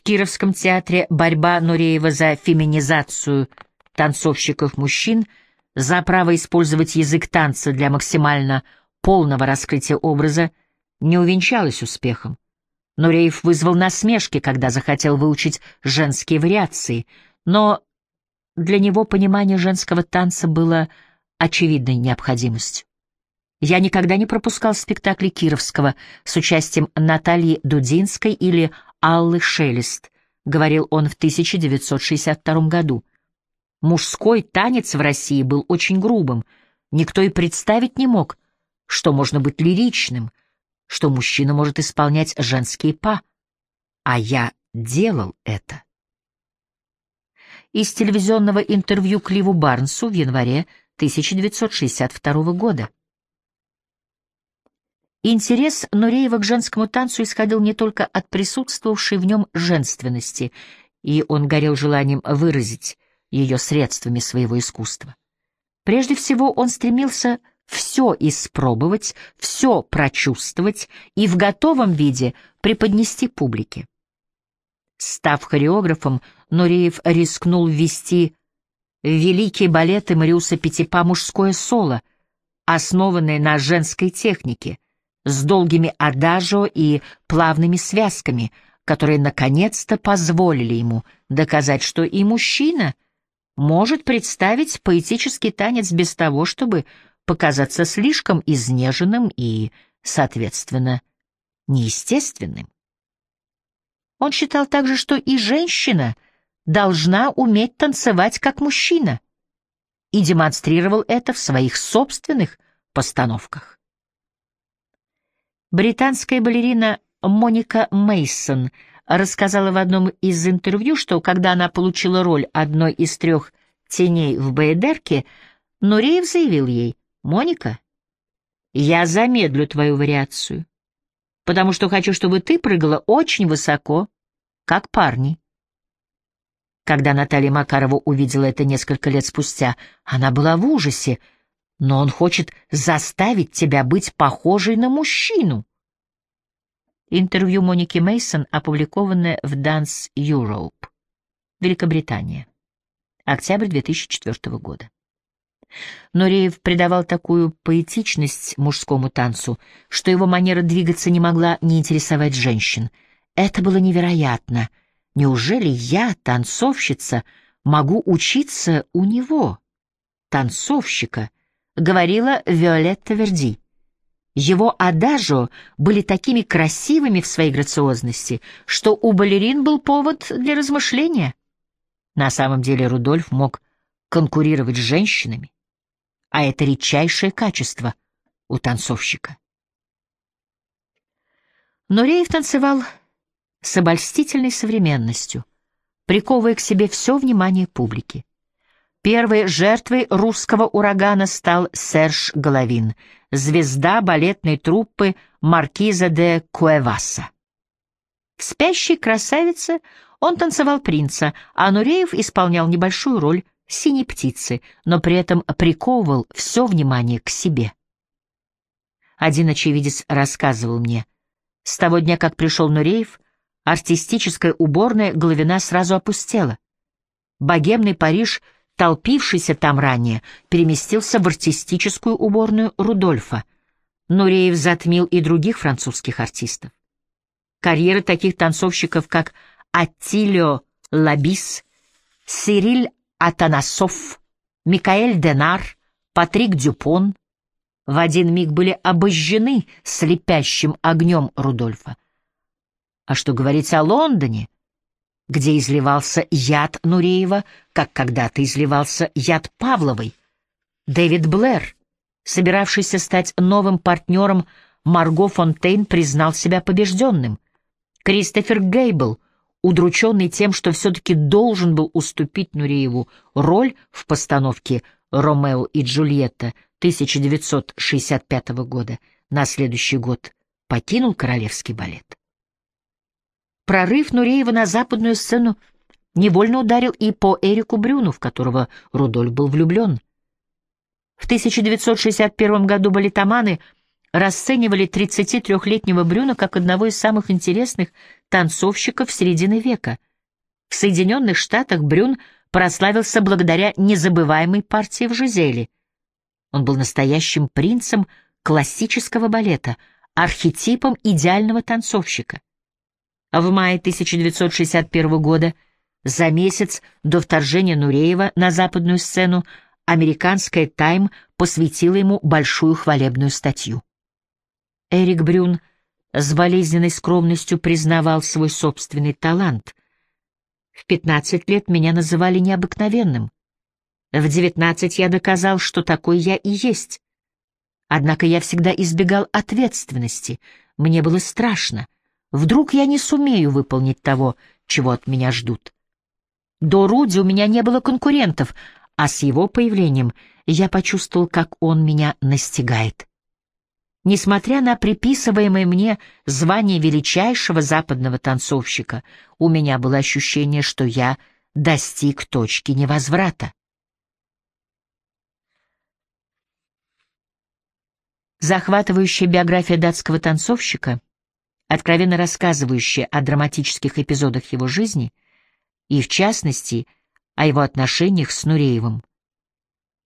В Кировском театре борьба Нуреева за феминизацию танцовщиков-мужчин, за право использовать язык танца для максимально полного раскрытия образа не увенчалась успехом. Нуреев вызвал насмешки, когда захотел выучить женские вариации, но для него понимание женского танца было очевидной необходимостью. Я никогда не пропускал спектакли Кировского с участием Натальи Дудинской или Аллы Шелест, говорил он в 1962 году. Мужской танец в России был очень грубым. Никто и представить не мог, что можно быть лиричным, что мужчина может исполнять женские па. А я делал это. Из телевизионного интервью Кливу Барнсу в январе 1962 года. Интерес Нуреева к женскому танцу исходил не только от присутствовавшей в нем женственности, и он горел желанием выразить ее средствами своего искусства. Прежде всего он стремился все испробовать, все прочувствовать и в готовом виде преподнести публике. Став хореографом, Нуреев рискнул ввести великие балеты Мариуса Пятипа мужское соло, основанное на женской технике — с долгими адажио и плавными связками, которые наконец-то позволили ему доказать, что и мужчина может представить поэтический танец без того, чтобы показаться слишком изнеженным и, соответственно, неестественным. Он считал также, что и женщина должна уметь танцевать как мужчина, и демонстрировал это в своих собственных постановках. Британская балерина Моника Мейсон рассказала в одном из интервью, что когда она получила роль одной из трех теней в Бейдерке, Нуреев заявил ей, «Моника, я замедлю твою вариацию, потому что хочу, чтобы ты прыгала очень высоко, как парни». Когда Наталья Макарова увидела это несколько лет спустя, она была в ужасе, но он хочет заставить тебя быть похожей на мужчину. Интервью Моники Мейсон, опубликованное в Dance Europe, Великобритания. Октябрь 2004 года. Нуреев придавал такую поэтичность мужскому танцу, что его манера двигаться не могла не интересовать женщин. Это было невероятно. Неужели я, танцовщица, могу учиться у него, танцовщика, говорила Виолетта Верди. Его адажо были такими красивыми в своей грациозности, что у балерин был повод для размышления. На самом деле Рудольф мог конкурировать с женщинами, а это редчайшее качество у танцовщика. Но Реев танцевал с обольстительной современностью, приковывая к себе все внимание публики. Первой жертвой русского урагана стал Серж Головин, звезда балетной труппы Маркиза де Куэваса. В «Спящей красавице» он танцевал принца, а Нуреев исполнял небольшую роль синей птицы, но при этом приковывал все внимание к себе. Один очевидец рассказывал мне, с того дня, как пришел Нуреев, артистическая уборная Головина сразу опустела. Богемный Париж — толпившийся там ранее, переместился в артистическую уборную Рудольфа. Нуреев затмил и других французских артистов. Карьеры таких танцовщиков, как Аттилио Лабис, Сириль Атанасов, Микаэль Денар, Патрик Дюпон в один миг были обожжены слепящим огнем Рудольфа. А что говорить о Лондоне — где изливался яд Нуреева, как когда-то изливался яд Павловой. Дэвид Блэр, собиравшийся стать новым партнером Марго Фонтейн, признал себя побежденным. Кристофер Гейбл, удрученный тем, что все-таки должен был уступить Нурееву роль в постановке «Ромео и Джульетта» 1965 года, на следующий год покинул королевский балет. Прорыв Нуреева на западную сцену невольно ударил и по Эрику Брюну, в которого Рудольф был влюблен. В 1961 году балетоманы расценивали 33-летнего Брюна как одного из самых интересных танцовщиков середины века. В Соединенных Штатах Брюн прославился благодаря незабываемой партии в Жизели. Он был настоящим принцем классического балета, архетипом идеального танцовщика. В мае 1961 года, за месяц до вторжения Нуреева на западную сцену, американская «Тайм» посвятила ему большую хвалебную статью. Эрик Брюн с болезненной скромностью признавал свой собственный талант. В 15 лет меня называли необыкновенным. В 19 я доказал, что такой я и есть. Однако я всегда избегал ответственности. Мне было страшно. Вдруг я не сумею выполнить того, чего от меня ждут. До Руди у меня не было конкурентов, а с его появлением я почувствовал, как он меня настигает. Несмотря на приписываемое мне звание величайшего западного танцовщика, у меня было ощущение, что я достиг точки невозврата. Захватывающая биография датского танцовщика, откровенно рассказывающая о драматических эпизодах его жизни и, в частности, о его отношениях с Нуреевым,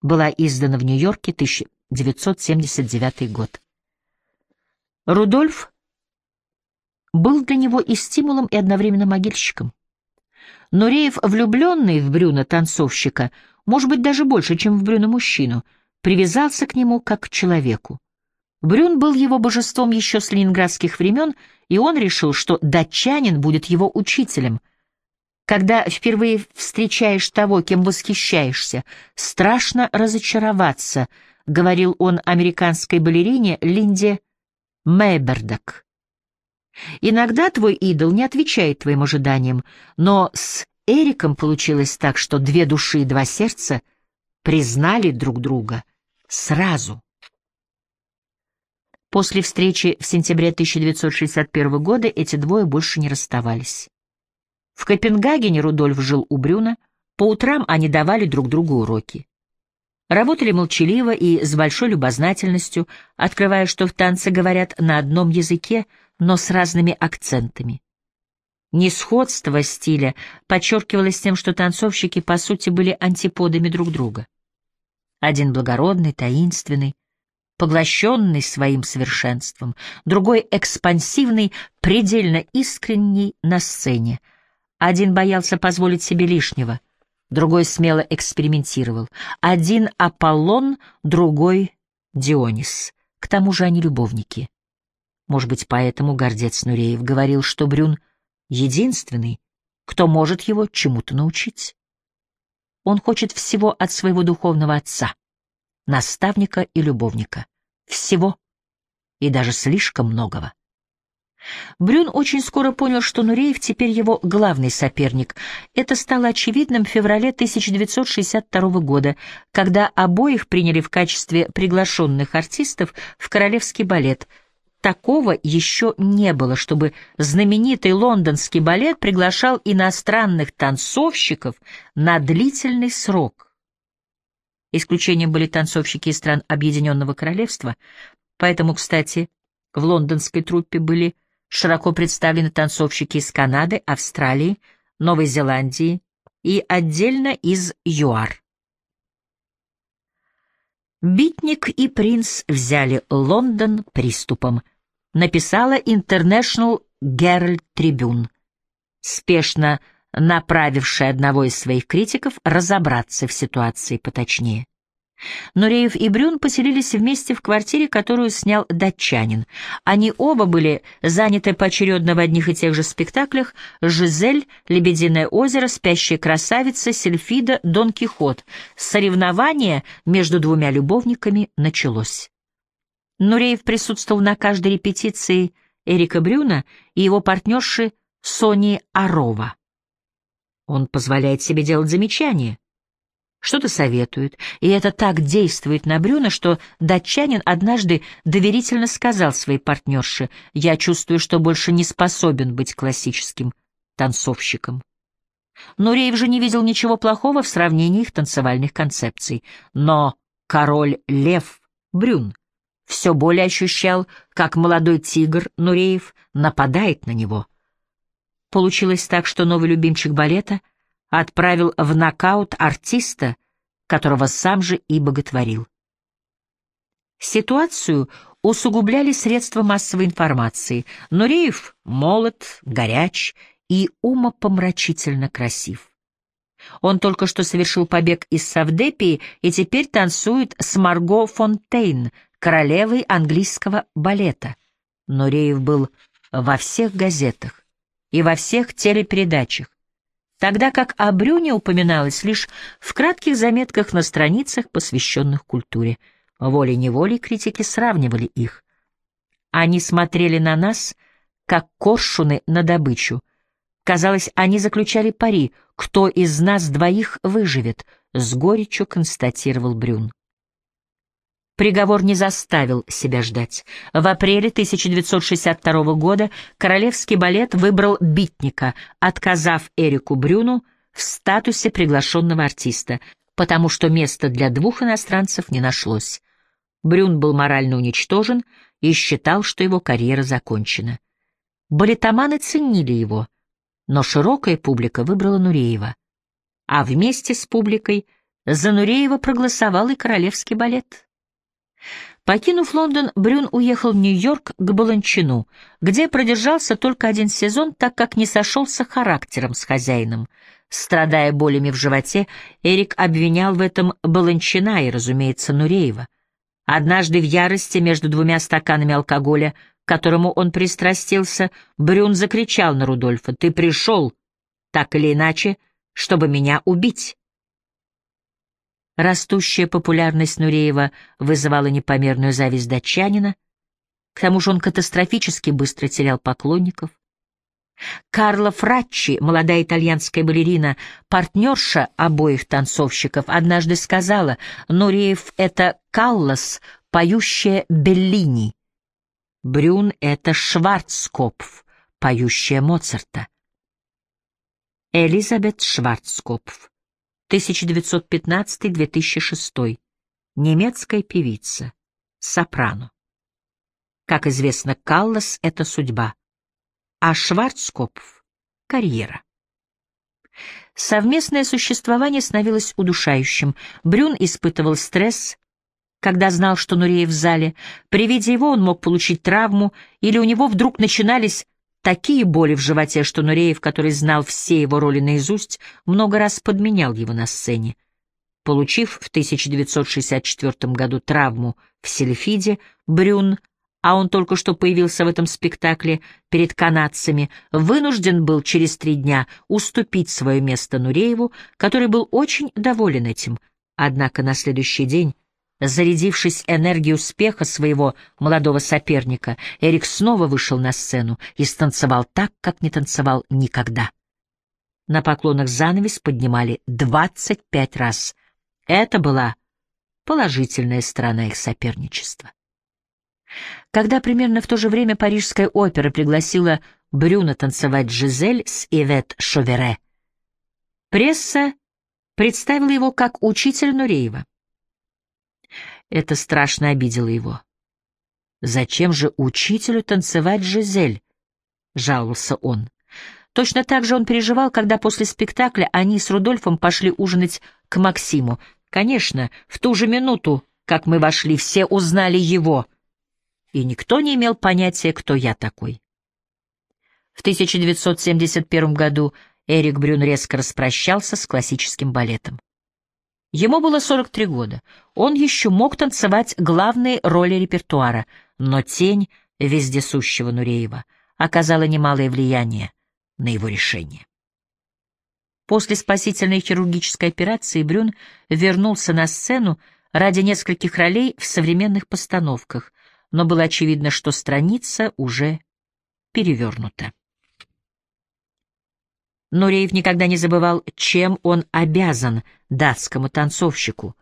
была издана в Нью-Йорке 1979 год. Рудольф был для него и стимулом, и одновременно могильщиком. Нуреев, влюбленный в Брюна танцовщика, может быть, даже больше, чем в Брюна мужчину, привязался к нему как к человеку. Брюн был его божеством еще с ленинградских времен, и он решил, что датчанин будет его учителем. Когда впервые встречаешь того, кем восхищаешься, страшно разочароваться, — говорил он американской балерине Линде Мейбердок. Иногда твой идол не отвечает твоим ожиданиям, но с Эриком получилось так, что две души и два сердца признали друг друга сразу. После встречи в сентябре 1961 года эти двое больше не расставались. В Копенгагене Рудольф жил у Брюна, по утрам они давали друг другу уроки. Работали молчаливо и с большой любознательностью, открывая, что в танце говорят на одном языке, но с разными акцентами. Несходство стиля подчеркивалось тем, что танцовщики, по сути, были антиподами друг друга. Один благородный, таинственный, поглощенный своим совершенством, другой экспансивный, предельно искренний на сцене. Один боялся позволить себе лишнего — другой смело экспериментировал. Один Аполлон, другой Дионис. К тому же они любовники. Может быть, поэтому гордец Нуреев говорил, что Брюн — единственный, кто может его чему-то научить. Он хочет всего от своего духовного отца, наставника и любовника. Всего и даже слишком многого. Брюн очень скоро понял, что Нуреев теперь его главный соперник. Это стало очевидным в феврале 1962 года, когда обоих приняли в качестве приглашенных артистов в Королевский балет. Такого еще не было, чтобы знаменитый лондонский балет приглашал иностранных танцовщиков на длительный срок. Исключением были танцовщики из стран Объединенного Королевства, поэтому, кстати, в лондонской труппе были широко представлены танцовщики из Канады, Австралии, Новой Зеландии и отдельно из ЮАР. Битник и принц взяли Лондон приступом, написала International Herald Tribune, спешно направившая одного из своих критиков разобраться в ситуации поточнее. Нуреев и Брюн поселились вместе в квартире, которую снял датчанин. Они оба были заняты поочередно в одних и тех же спектаклях «Жизель», «Лебединое озеро», «Спящая красавица», «Сельфида», «Дон Кихот». Соревнование между двумя любовниками началось. Нуреев присутствовал на каждой репетиции Эрика Брюна и его партнерши Сони Арова. Он позволяет себе делать замечания что-то советует, и это так действует на Брюна, что датчанин однажды доверительно сказал своей партнерше, «Я чувствую, что больше не способен быть классическим танцовщиком». Нуреев же не видел ничего плохого в сравнении их танцевальных концепций. Но король Лев Брюн все более ощущал, как молодой тигр Нуреев нападает на него. Получилось так, что новый любимчик балета отправил в нокаут артиста, которого сам же и боготворил. Ситуацию усугубляли средства массовой информации. Нуреев молод, горяч и умопомрачительно красив. Он только что совершил побег из Савдепии и теперь танцует с Марго Фонтейн, королевой английского балета. Нуреев был во всех газетах и во всех телепередачах, тогда как о Брюне упоминалось лишь в кратких заметках на страницах, посвященных культуре. Волей-неволей критики сравнивали их. Они смотрели на нас, как коршуны на добычу. Казалось, они заключали пари, кто из нас двоих выживет, — с горечью констатировал Брюн. Приговор не заставил себя ждать. В апреле 1962 года Королевский балет выбрал Битника, отказав Эрику Брюну в статусе приглашенного артиста, потому что места для двух иностранцев не нашлось. Брюн был морально уничтожен и считал, что его карьера закончена. Балетоманы ценили его, но широкая публика выбрала Нуреева. А вместе с публикой за Нуреева проголосовал и Королевский балет. Покинув Лондон, Брюн уехал в Нью-Йорк к Баланчину, где продержался только один сезон, так как не сошелся характером с хозяином. Страдая болями в животе, Эрик обвинял в этом Баланчина и, разумеется, Нуреева. Однажды в ярости между двумя стаканами алкоголя, к которому он пристрастился, Брюн закричал на Рудольфа «Ты пришел, так или иначе, чтобы меня убить». Растущая популярность Нуреева вызывала непомерную зависть датчанина, к тому же он катастрофически быстро терял поклонников. Карла Фраччи, молодая итальянская балерина, партнерша обоих танцовщиков, однажды сказала, Нуреев — это Каллас, поющая Беллини. Брюн — это Шварцкопф, поющая Моцарта. Элизабет Шварцкопф 1915-2006. Немецкая певица. Сопрано. Как известно, Каллас — это судьба, а Шварцкопф — карьера. Совместное существование становилось удушающим. Брюн испытывал стресс, когда знал, что Нуреев в зале. При виде его он мог получить травму, или у него вдруг начинались такие боли в животе, что Нуреев, который знал все его роли наизусть, много раз подменял его на сцене. Получив в 1964 году травму в Сельфиде, Брюн, а он только что появился в этом спектакле перед канадцами, вынужден был через три дня уступить свое место Нурееву, который был очень доволен этим. Однако на следующий день Зарядившись энергией успеха своего молодого соперника, Эрик снова вышел на сцену и станцевал так, как не танцевал никогда. На поклонах занавес поднимали 25 раз. Это была положительная сторона их соперничества. Когда примерно в то же время Парижская опера пригласила Брюна танцевать Жизель с Ивет Шовере, пресса представила его как учитель Нуреева. Это страшно обидело его. «Зачем же учителю танцевать Жизель?» — жаловался он. Точно так же он переживал, когда после спектакля они с Рудольфом пошли ужинать к Максиму. Конечно, в ту же минуту, как мы вошли, все узнали его, и никто не имел понятия, кто я такой. В 1971 году Эрик Брюн резко распрощался с классическим балетом. Ему было 43 года. Он еще мог танцевать главные роли репертуара, но тень вездесущего Нуреева оказала немалое влияние на его решение. После спасительной хирургической операции Брюн вернулся на сцену ради нескольких ролей в современных постановках, но было очевидно, что страница уже перевернута. Нуреев никогда не забывал, чем он обязан датскому танцовщику.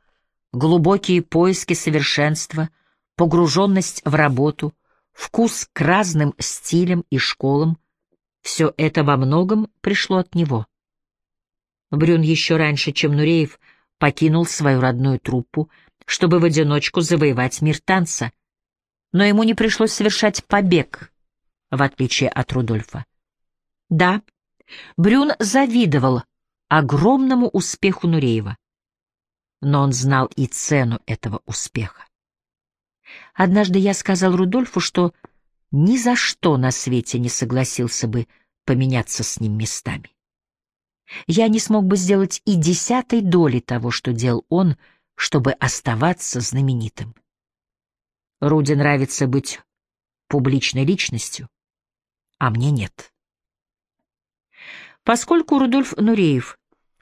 Глубокие поиски совершенства, погруженность в работу, вкус к разным стилям и школам — все это во многом пришло от него. Брюн еще раньше, чем Нуреев, покинул свою родную труппу, чтобы в одиночку завоевать мир танца. но ему не пришлось совершать побег, в отличие от Рудольфа. Да, Брюн завидовал огромному успеху Нуреева, но он знал и цену этого успеха. Однажды я сказал Рудольфу, что ни за что на свете не согласился бы поменяться с ним местами. Я не смог бы сделать и десятой доли того, что делал он, чтобы оставаться знаменитым. Руди нравится быть публичной личностью, а мне нет. Поскольку Рудольф Нуреев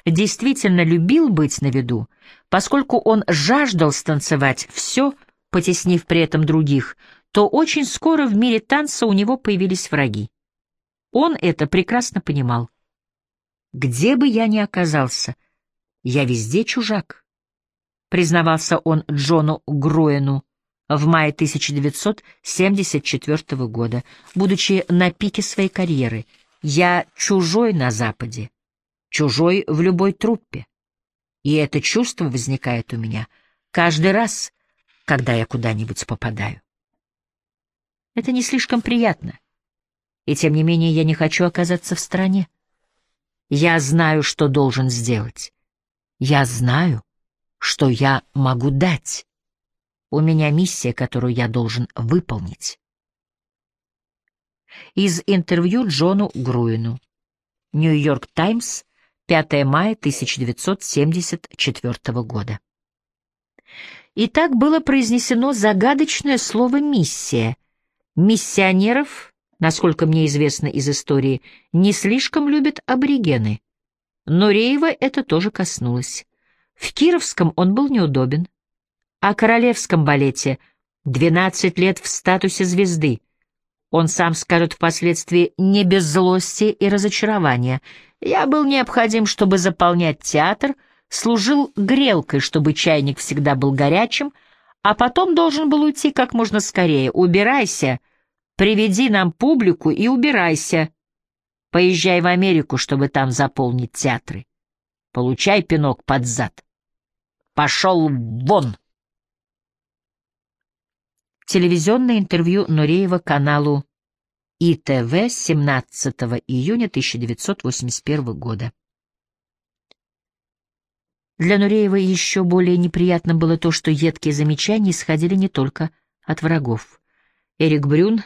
действительно любил быть на виду, поскольку он жаждал станцевать все, потеснив при этом других, то очень скоро в мире танца у него появились враги. Он это прекрасно понимал. Где бы я ни оказался, я везде чужак, признавался он Джону Груэну в мае 1974 года, будучи на пике своей карьеры. Я чужой на Западе, чужой в любой труппе. И это чувство возникает у меня каждый раз, когда я куда-нибудь попадаю. Это не слишком приятно. И тем не менее я не хочу оказаться в стране. Я знаю, что должен сделать. Я знаю, что я могу дать. У меня миссия, которую я должен выполнить. Из интервью Джону Груину. Нью-Йорк Таймс, 5 мая 1974 года. И так было произнесено загадочное слово «миссия». Миссионеров насколько мне известно из истории, не слишком любят аборигены. Но Реева это тоже коснулось. В Кировском он был неудобен. О королевском балете 12 лет в статусе звезды. Он сам скажет впоследствии не без злости и разочарования. Я был необходим, чтобы заполнять театр, служил грелкой, чтобы чайник всегда был горячим, а потом должен был уйти как можно скорее. Убирайся, Приведи нам публику и убирайся. Поезжай в Америку, чтобы там заполнить театры. Получай пинок под зад. Пошел вон! Телевизионное интервью Нуреева каналу ИТВ 17 июня 1981 года. Для Нуреева еще более неприятным было то, что едкие замечания исходили не только от врагов. Эрик Брюн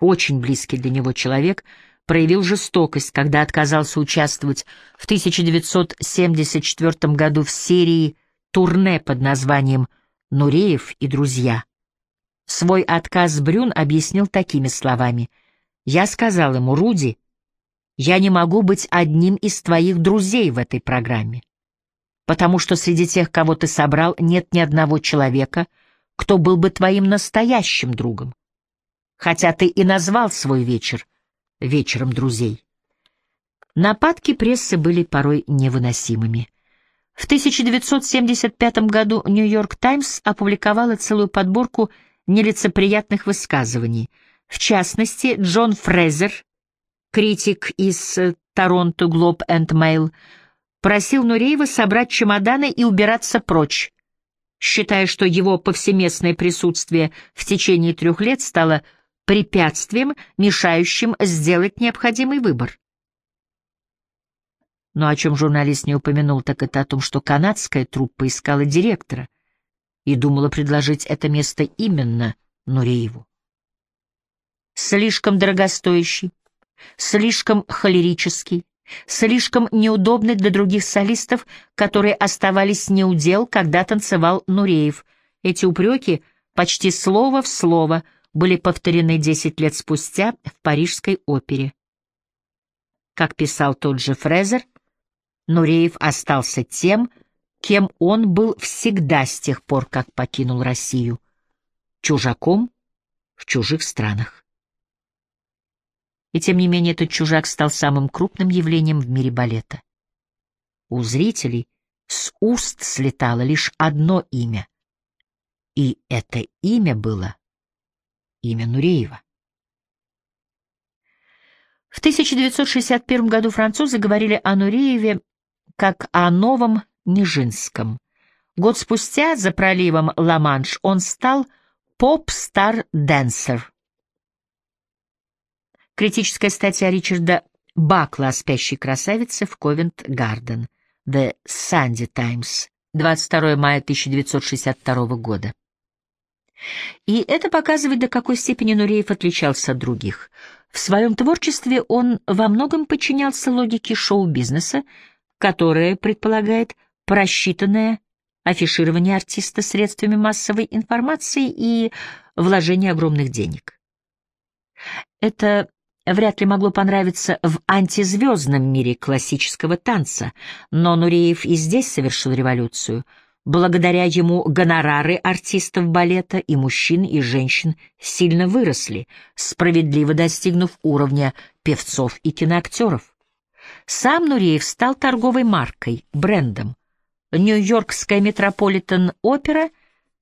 очень близкий для него человек, проявил жестокость, когда отказался участвовать в 1974 году в серии турне под названием «Нуреев и друзья». Свой отказ Брюн объяснил такими словами. «Я сказал ему, Руди, я не могу быть одним из твоих друзей в этой программе, потому что среди тех, кого ты собрал, нет ни одного человека, кто был бы твоим настоящим другом хотя ты и назвал свой вечер вечером друзей. Нападки прессы были порой невыносимыми. В 1975 году «Нью-Йорк Таймс» опубликовала целую подборку нелицеприятных высказываний. В частности, Джон Фрезер, критик из «Торонто Глоб энд Mail, просил Нуреева собрать чемоданы и убираться прочь, считая, что его повсеместное присутствие в течение трех лет стало препятствием, мешающим сделать необходимый выбор. Но о чем журналист не упомянул, так это о том, что канадская труппа искала директора и думала предложить это место именно Нурееву. Слишком дорогостоящий, слишком холерический, слишком неудобный для других солистов, которые оставались неудел, когда танцевал Нуреев. Эти упреки почти слово в слово — были повторены десять лет спустя в Парижской опере. Как писал тот же Фрезер, Нуреев остался тем, кем он был всегда с тех пор, как покинул Россию — чужаком в чужих странах. И тем не менее этот чужак стал самым крупным явлением в мире балета. У зрителей с уст слетало лишь одно имя, и это имя было имя Нуреева. В 1961 году французы говорили о Нурееве как о новом Нижинском. Год спустя за проливом Ла-Манш он стал «Поп-стар Дэнсер». Критическая статья Ричарда Бакла о спящей красавице в Ковент-Гарден. The Sunday Times. 22 мая 1962 года. И это показывает, до какой степени Нуреев отличался от других. В своем творчестве он во многом подчинялся логике шоу-бизнеса, которая предполагает просчитанное афиширование артиста средствами массовой информации и вложение огромных денег. Это вряд ли могло понравиться в антизвездном мире классического танца, но Нуреев и здесь совершил революцию — Благодаря ему гонорары артистов балета и мужчин, и женщин сильно выросли, справедливо достигнув уровня певцов и киноактеров. Сам Нуреев стал торговой маркой, брендом. Нью-Йоркская Метрополитен-опера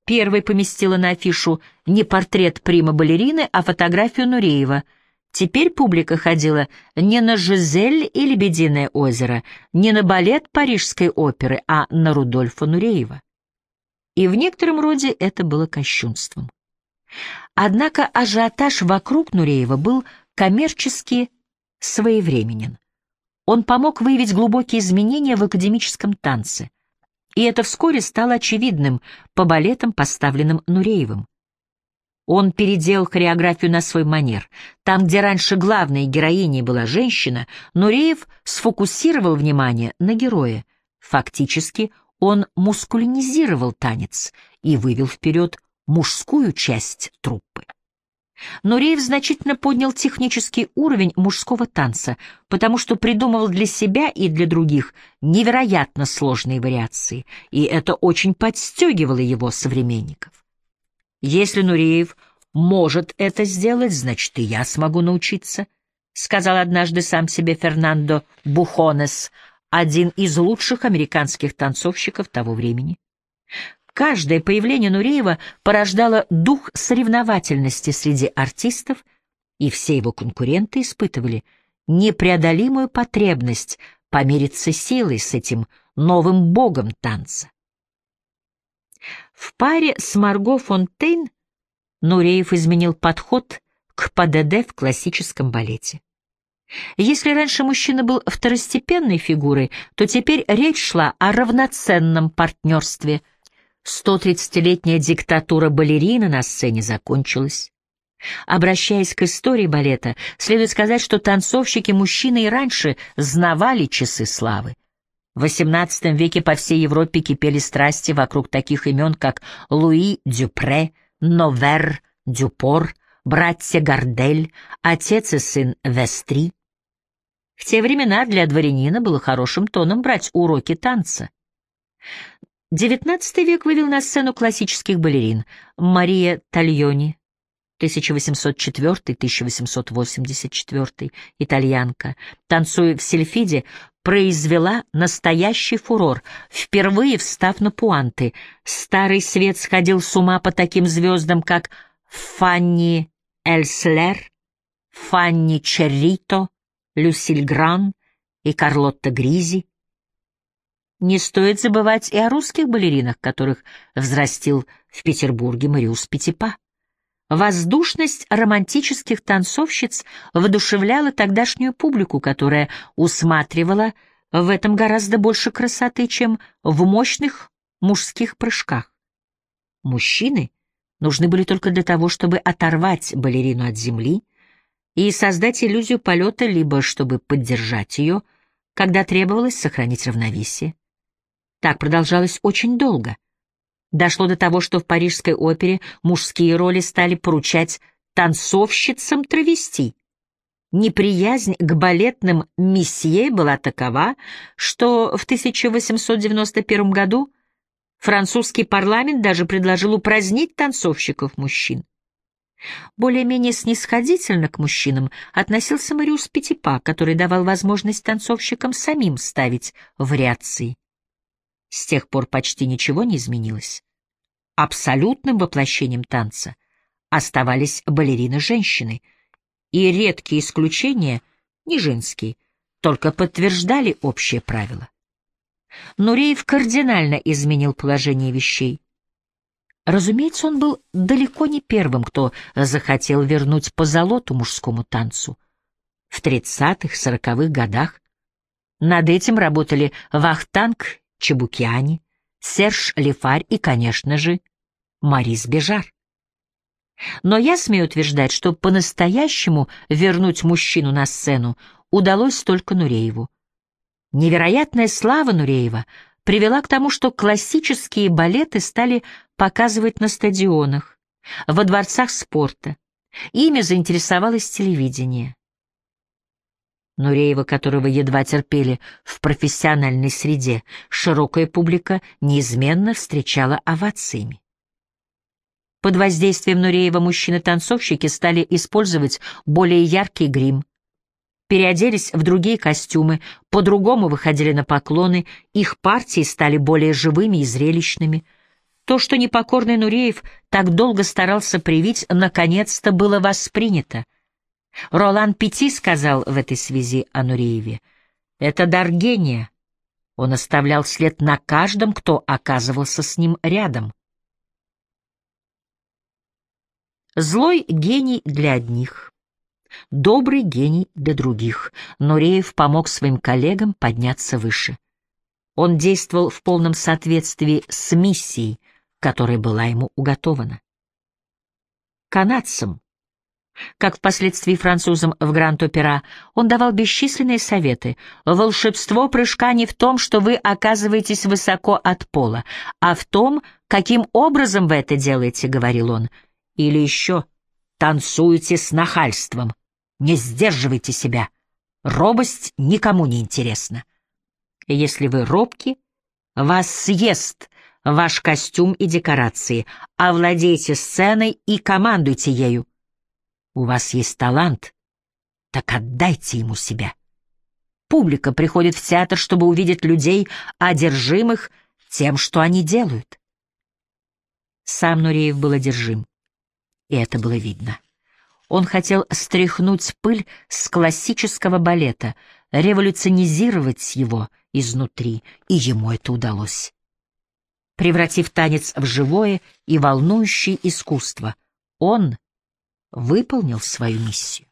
первой поместила на афишу не портрет прима-балерины, а фотографию Нуреева — Теперь публика ходила не на «Жизель» и «Лебединое озеро», не на балет Парижской оперы, а на Рудольфа Нуреева. И в некотором роде это было кощунством. Однако ажиотаж вокруг Нуреева был коммерчески своевременен. Он помог выявить глубокие изменения в академическом танце, и это вскоре стало очевидным по балетам, поставленным Нуреевым. Он переделал хореографию на свой манер. Там, где раньше главной героиней была женщина, Нуреев сфокусировал внимание на герое. Фактически он мускулинизировал танец и вывел вперед мужскую часть труппы. Нуреев значительно поднял технический уровень мужского танца, потому что придумывал для себя и для других невероятно сложные вариации, и это очень подстегивало его современников. Если Нуреев может это сделать, значит, и я смогу научиться, — сказал однажды сам себе Фернандо Бухонес, один из лучших американских танцовщиков того времени. Каждое появление Нуреева порождало дух соревновательности среди артистов, и все его конкуренты испытывали непреодолимую потребность помериться силой с этим новым богом танца. В паре с Марго Фонтейн Нуреев изменил подход к ПДД в классическом балете. Если раньше мужчина был второстепенной фигурой, то теперь речь шла о равноценном партнерстве. 130-летняя диктатура балерины на сцене закончилась. Обращаясь к истории балета, следует сказать, что танцовщики-мужчины и раньше знавали часы славы. В XVIII веке по всей Европе кипели страсти вокруг таких имен, как Луи Дюпре, Новер, Дюпор, братья Гардель, отец и сын Вестри. В те времена для дворянина было хорошим тоном брать уроки танца. XIX век вывел на сцену классических балерин Мария Тальони, 1804-1884, итальянка, танцуя в сельфиде, произвела настоящий фурор, впервые встав на пуанты. Старый свет сходил с ума по таким звездам, как Фанни Эльслер, Фанни Черрито, Люсиль Гран и Карлотта Гризи. Не стоит забывать и о русских балеринах, которых взрастил в Петербурге Мариус Петипа. Воздушность романтических танцовщиц воодушевляла тогдашнюю публику, которая усматривала в этом гораздо больше красоты, чем в мощных мужских прыжках. Мужчины нужны были только для того, чтобы оторвать балерину от земли и создать иллюзию полета, либо чтобы поддержать ее, когда требовалось сохранить равновесие. Так продолжалось очень долго — Дошло до того, что в Парижской опере мужские роли стали поручать танцовщицам травести. Неприязнь к балетным месье была такова, что в 1891 году французский парламент даже предложил упразднить танцовщиков-мужчин. Более-менее снисходительно к мужчинам относился Мариус Петипа, который давал возможность танцовщикам самим ставить вариации. С тех пор почти ничего не изменилось. Абсолютным воплощением танца оставались балерины-женщины, и редкие исключения, не женские, только подтверждали общее правило. Нуреев кардинально изменил положение вещей. Разумеется, он был далеко не первым, кто захотел вернуть позолоту мужскому танцу. В 30-40-х годах над этим работали Вахтанг Чебукиани, Серж Лефарь и, конечно же, Марис Бежар. Но я смею утверждать, что по-настоящему вернуть мужчину на сцену удалось только Нурееву. Невероятная слава Нуреева привела к тому, что классические балеты стали показывать на стадионах, во дворцах спорта. Ими заинтересовалось телевидение. Нуреева, которого едва терпели в профессиональной среде, широкая публика неизменно встречала овациями. Под воздействием Нуреева мужчины-танцовщики стали использовать более яркий грим, переоделись в другие костюмы, по-другому выходили на поклоны, их партии стали более живыми и зрелищными. То, что непокорный Нуреев так долго старался привить, наконец-то было воспринято. Ролан Пяти сказал в этой связи о Нурееве, «Это дар гения. Он оставлял след на каждом, кто оказывался с ним рядом. Злой гений для одних, добрый гений для других. Нуреев помог своим коллегам подняться выше. Он действовал в полном соответствии с миссией, которая была ему уготована. Канадцам, как впоследствии французам в Гранд-Опера, он давал бесчисленные советы. «Волшебство прыжка не в том, что вы оказываетесь высоко от пола, а в том, каким образом вы это делаете», — говорил он, — или еще танцуете с нахальством. Не сдерживайте себя. Робость никому не интересна. Если вы робки, вас съест ваш костюм и декорации. Овладейте сценой и командуйте ею. У вас есть талант, так отдайте ему себя. Публика приходит в театр, чтобы увидеть людей, одержимых тем, что они делают. Сам Нуреев был одержим и это было видно. Он хотел стряхнуть пыль с классического балета, революционизировать его изнутри, и ему это удалось. Превратив танец в живое и волнующее искусство, он выполнил свою миссию.